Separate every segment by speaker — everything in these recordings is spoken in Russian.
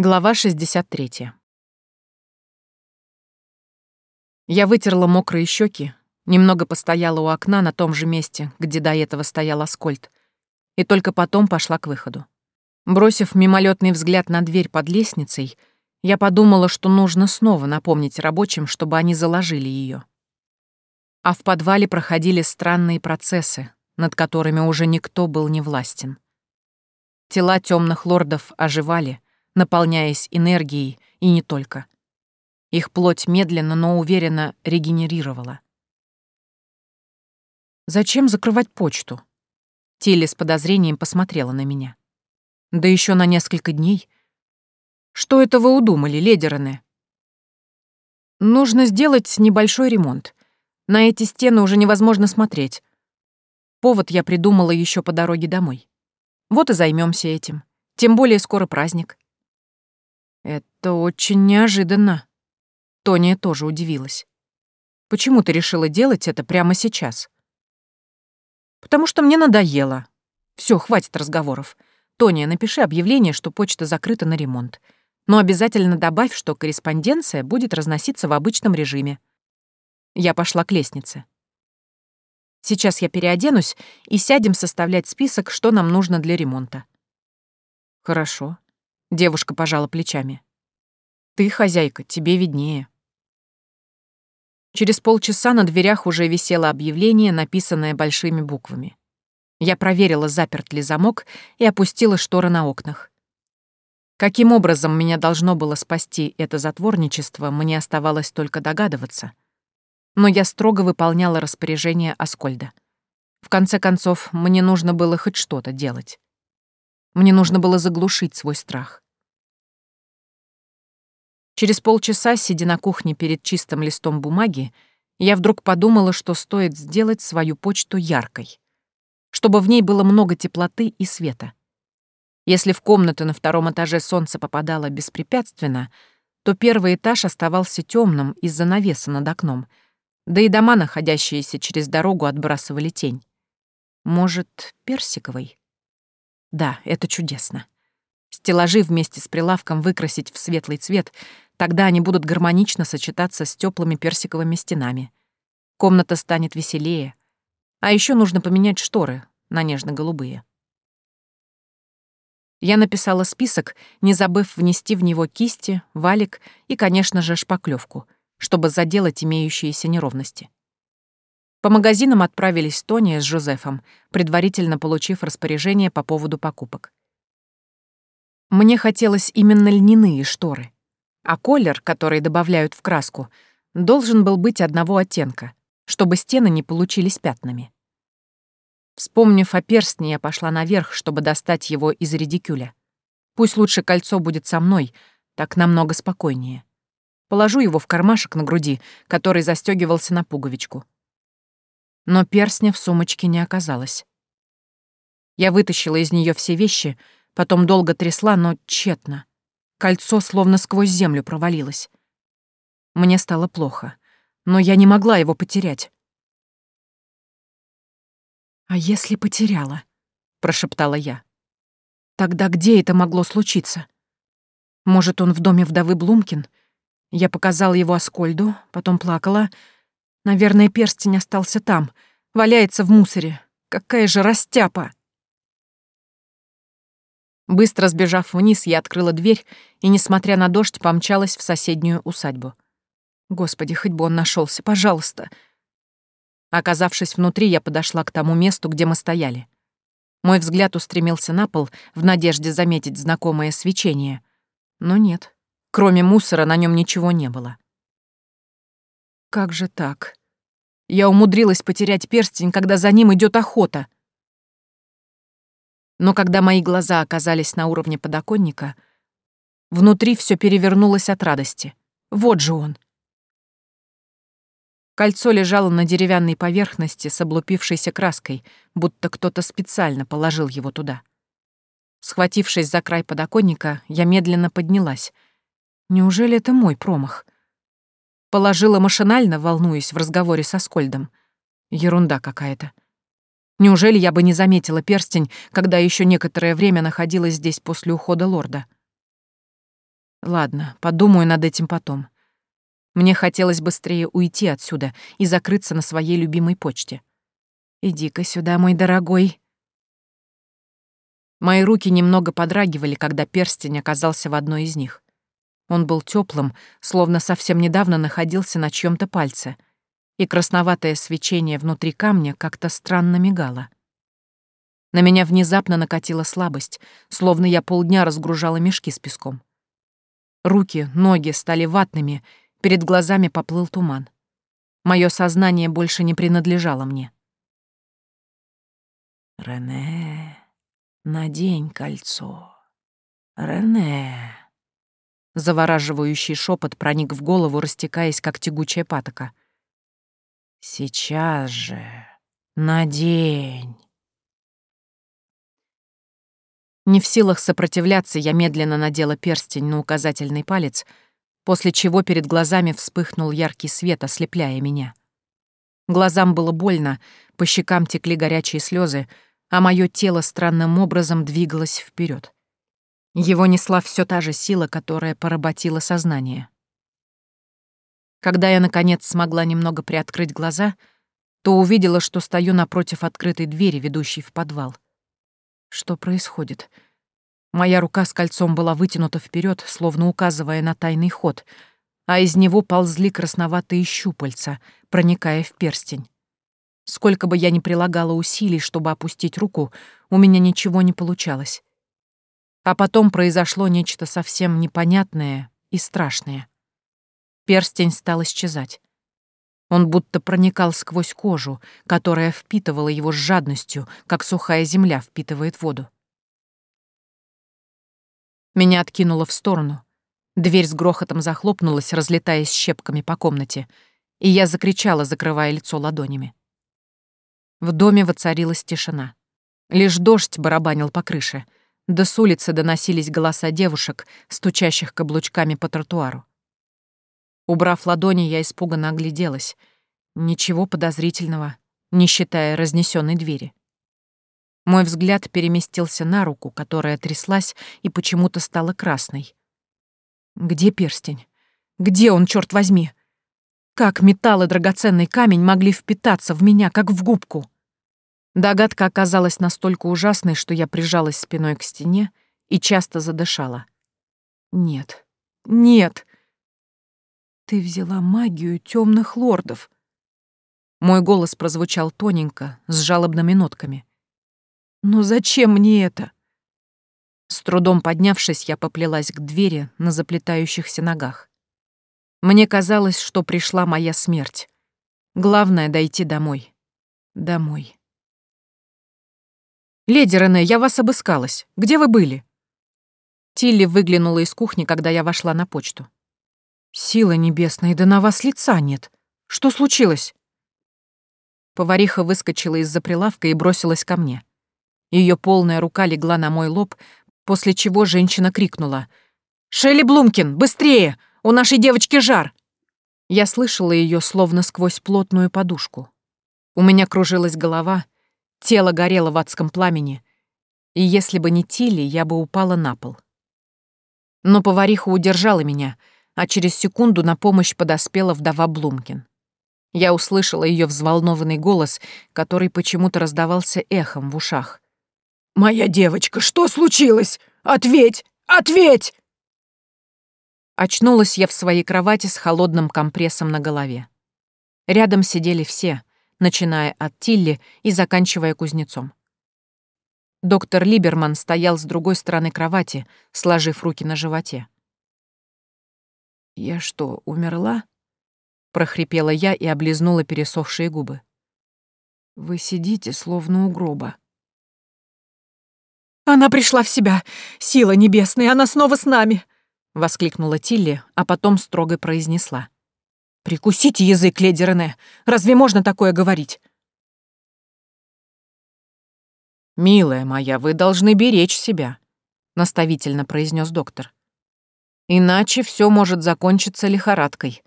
Speaker 1: Глава 63. Я вытерла мокрые щеки, немного постояла у окна на том же месте, где до этого стоял Аскольд, и только потом пошла к выходу. Бросив мимолетный взгляд на дверь под лестницей, я подумала, что нужно снова напомнить рабочим, чтобы они заложили ее. А в подвале проходили странные процессы, над которыми уже никто был не властен. Тела темных лордов оживали — наполняясь энергией и не только. Их плоть медленно, но уверенно регенерировала. «Зачем закрывать почту?» Тилли с подозрением посмотрела на меня. «Да еще на несколько дней. Что это вы удумали, ледераны?» «Нужно сделать небольшой ремонт. На эти стены уже невозможно смотреть. Повод я придумала еще по дороге домой. Вот и займемся этим. Тем более скоро праздник. «Это очень неожиданно». Тония тоже удивилась. «Почему ты решила делать это прямо сейчас?» «Потому что мне надоело. Все, хватит разговоров. Тония, напиши объявление, что почта закрыта на ремонт. Но обязательно добавь, что корреспонденция будет разноситься в обычном режиме». Я пошла к лестнице. Сейчас я переоденусь и сядем составлять список, что нам нужно для ремонта. Хорошо. Девушка пожала плечами. Ты, хозяйка, тебе виднее. Через полчаса на дверях уже висело объявление, написанное большими буквами. Я проверила, заперт ли замок, и опустила шторы на окнах. Каким образом меня должно было спасти это затворничество, мне оставалось только догадываться. Но я строго выполняла распоряжение Аскольда. В конце концов, мне нужно было хоть что-то делать. Мне нужно было заглушить свой страх. Через полчаса, сидя на кухне перед чистым листом бумаги, я вдруг подумала, что стоит сделать свою почту яркой, чтобы в ней было много теплоты и света. Если в комнату на втором этаже солнце попадало беспрепятственно, то первый этаж оставался темным из-за навеса над окном, да и дома, находящиеся через дорогу, отбрасывали тень. Может, персиковый? Да, это чудесно. Стеллажи вместе с прилавком выкрасить в светлый цвет, тогда они будут гармонично сочетаться с теплыми персиковыми стенами. Комната станет веселее. А еще нужно поменять шторы на нежно-голубые. Я написала список, не забыв внести в него кисти, валик и, конечно же, шпаклевку, чтобы заделать имеющиеся неровности. По магазинам отправились Тония с Жозефом, предварительно получив распоряжение по поводу покупок. Мне хотелось именно льняные шторы. А колер, который добавляют в краску, должен был быть одного оттенка, чтобы стены не получились пятнами. Вспомнив о перстне, я пошла наверх, чтобы достать его из редикюля. Пусть лучше кольцо будет со мной, так намного спокойнее. Положу его в кармашек на груди, который застегивался на пуговичку. Но перстня в сумочке не оказалось. Я вытащила из нее все вещи — Потом долго трясла, но тщетно. Кольцо словно сквозь землю провалилось. Мне стало плохо, но я не могла его потерять. «А если потеряла?» — прошептала я. «Тогда где это могло случиться? Может, он в доме вдовы Блумкин? Я показала его Аскольду, потом плакала. Наверное, перстень остался там, валяется в мусоре. Какая же растяпа!» Быстро сбежав вниз, я открыла дверь и, несмотря на дождь, помчалась в соседнюю усадьбу. Господи, хоть бы он нашелся, пожалуйста. Оказавшись внутри, я подошла к тому месту, где мы стояли. Мой взгляд устремился на пол в надежде заметить знакомое свечение. Но нет, кроме мусора на нем ничего не было. Как же так? Я умудрилась потерять перстень, когда за ним идет охота — но когда мои глаза оказались на уровне подоконника, внутри все перевернулось от радости. Вот же он. Кольцо лежало на деревянной поверхности с облупившейся краской, будто кто-то специально положил его туда. Схватившись за край подоконника, я медленно поднялась. Неужели это мой промах? Положила машинально, волнуясь в разговоре со Скольдом. Ерунда какая-то. Неужели я бы не заметила перстень, когда еще некоторое время находилась здесь после ухода лорда? Ладно, подумаю над этим потом. Мне хотелось быстрее уйти отсюда и закрыться на своей любимой почте. «Иди-ка сюда, мой дорогой». Мои руки немного подрагивали, когда перстень оказался в одной из них. Он был теплым, словно совсем недавно находился на чьем то пальце, и красноватое свечение внутри камня как-то странно мигало. На меня внезапно накатила слабость, словно я полдня разгружала мешки с песком. Руки, ноги стали ватными, перед глазами поплыл туман. Мое сознание больше не принадлежало мне.
Speaker 2: «Рене, надень кольцо. Рене».
Speaker 1: Завораживающий шепот проник в голову, растекаясь, как тягучая патока.
Speaker 2: «Сейчас же надень».
Speaker 1: Не в силах сопротивляться, я медленно надела перстень на указательный палец, после чего перед глазами вспыхнул яркий свет, ослепляя меня. Глазам было больно, по щекам текли горячие слезы, а мое тело странным образом двигалось вперед. Его несла все та же сила, которая поработила сознание. Когда я, наконец, смогла немного приоткрыть глаза, то увидела, что стою напротив открытой двери, ведущей в подвал — что происходит? Моя рука с кольцом была вытянута вперед, словно указывая на тайный ход, а из него ползли красноватые щупальца, проникая в перстень. Сколько бы я ни прилагала усилий, чтобы опустить руку, у меня ничего не получалось. А потом произошло нечто совсем непонятное и страшное. Перстень стал исчезать. Он будто проникал сквозь кожу, которая впитывала его с жадностью, как сухая земля впитывает воду. Меня откинуло в сторону. Дверь с грохотом захлопнулась, разлетаясь щепками по комнате, и я закричала, закрывая лицо ладонями. В доме воцарилась тишина. Лишь дождь барабанил по крыше, да с улицы доносились голоса девушек, стучащих каблучками по тротуару. Убрав ладони, я испуганно огляделась. Ничего подозрительного, не считая разнесенной двери. Мой взгляд переместился на руку, которая тряслась и почему-то стала красной. Где перстень? Где он, черт возьми? Как металл и драгоценный камень могли впитаться в меня, как в губку? Догадка оказалась настолько ужасной, что я прижалась спиной к стене и часто задышала. Нет, нет, ты взяла магию темных лордов. Мой голос прозвучал тоненько, с жалобными нотками. Но зачем мне это? С трудом поднявшись, я поплелась к двери на заплетающихся ногах. Мне казалось, что пришла моя смерть. Главное — дойти домой. Домой. «Леди Рене, я вас обыскалась. Где вы были?» Тилли выглянула из кухни, когда я вошла на почту. «Сила небесная, да на вас лица нет. Что случилось?» Повариха выскочила из-за прилавка и бросилась ко мне. Ее полная рука легла на мой лоб, после чего женщина крикнула. «Шелли Блумкин, быстрее! У нашей девочки жар!» Я слышала ее словно сквозь плотную подушку. У меня кружилась голова, тело горело в адском пламени, и если бы не Тилли, я бы упала на пол. Но повариха удержала меня — а через секунду на помощь подоспела вдова Блумкин. Я услышала ее взволнованный голос, который почему-то раздавался эхом в ушах. «Моя девочка, что случилось? Ответь! Ответь!» Очнулась я в своей кровати с холодным компрессом на голове. Рядом сидели все, начиная от Тилли и заканчивая кузнецом. Доктор Либерман стоял с другой стороны кровати, сложив руки на животе. «Я что, умерла?» — прохрипела я и облизнула пересохшие губы. «Вы сидите, словно у гроба». «Она пришла в себя! Сила небесная, она снова с нами!» — воскликнула Тилли, а потом строго произнесла. «Прикусите язык, леди Рене! Разве можно такое говорить?» «Милая моя, вы должны беречь себя», — наставительно произнес доктор. Иначе все может закончиться лихорадкой.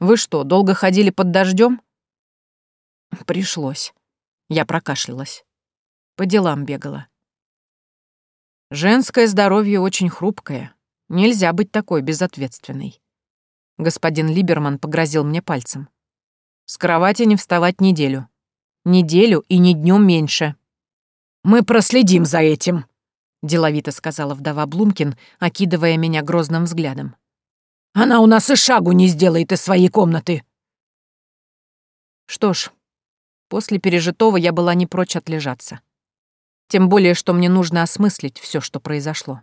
Speaker 1: Вы что, долго ходили под дождем? Пришлось. Я прокашлялась. По делам бегала. Женское здоровье очень хрупкое. Нельзя быть такой безответственной. Господин Либерман погрозил мне пальцем. С кровати не вставать неделю. Неделю и не днем меньше.
Speaker 2: Мы проследим за этим,
Speaker 1: деловито сказала вдова Блумкин, окидывая меня грозным взглядом.
Speaker 2: Она у нас и шагу не сделает из своей комнаты.
Speaker 1: Что ж, после пережитого я была не прочь отлежаться. Тем более, что мне нужно осмыслить все, что произошло.